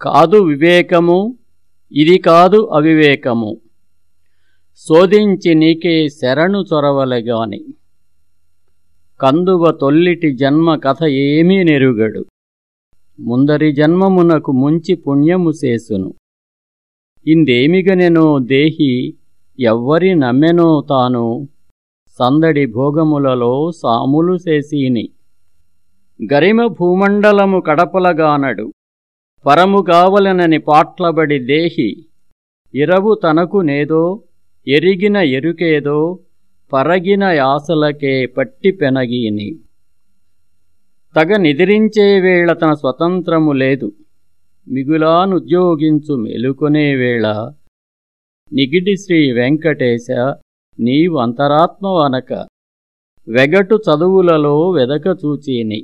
కాదు వివేకము ఇది కాదు అవివేకము. శోధించి నీకే శరణు చొరవలగాని. కందువ తొల్లిటి జన్మ కథ ఏమీ నెరుగడు. ముందరి జన్మమునకు ముంచి పుణ్యము చేసును. ఇందేమిగనెనో దేహి ఎవ్వరి నమ్మెనో తాను. సందడి భోగములలో సాములు చేసీని. గరిమ భూమండలము కడపలగానడు. పరము కావలనని పాట్లబడి దేహి ఇరవు తనకు నేదో ఎరిగిన ఎరుకేదో పరగిన యాసలకే పట్టి పెనగీని. తగ నిదిరించే వేళ తన స్వతంత్రము లేదు. మిగులానుద్యోగించు మెలుకొనే వేళ నిగిడి శ్రీ వెంకటేశ నీవు అంతరాత్మవనక వెగటు చదువులలో వెదకచూచీని